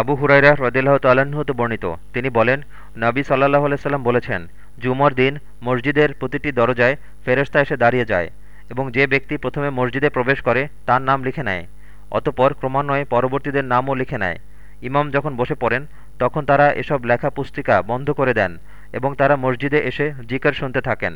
আবু হুরাইরা রদিল্লাহ তাল্লাহ্ন বর্ণিত। তিনি বলেন, নবী সাল্লাহ আলাইসাল্লাম বলেছেন, জুমর দিন মসজিদের প্রতিটি দরজায় ফেরস্তা এসে দাঁড়িয়ে যায় এবং যে ব্যক্তি প্রথমে মসজিদে প্রবেশ করে তার নাম লিখে নেয়, অতপর ক্রমান্বয়ে পরবর্তীদের নামও লিখে নেয়। ইমাম যখন বসে পড়েন, তখন তারা এসব লেখা পুস্তিকা বন্ধ করে দেন এবং তারা মসজিদে এসে জিকার শুনতে থাকেন।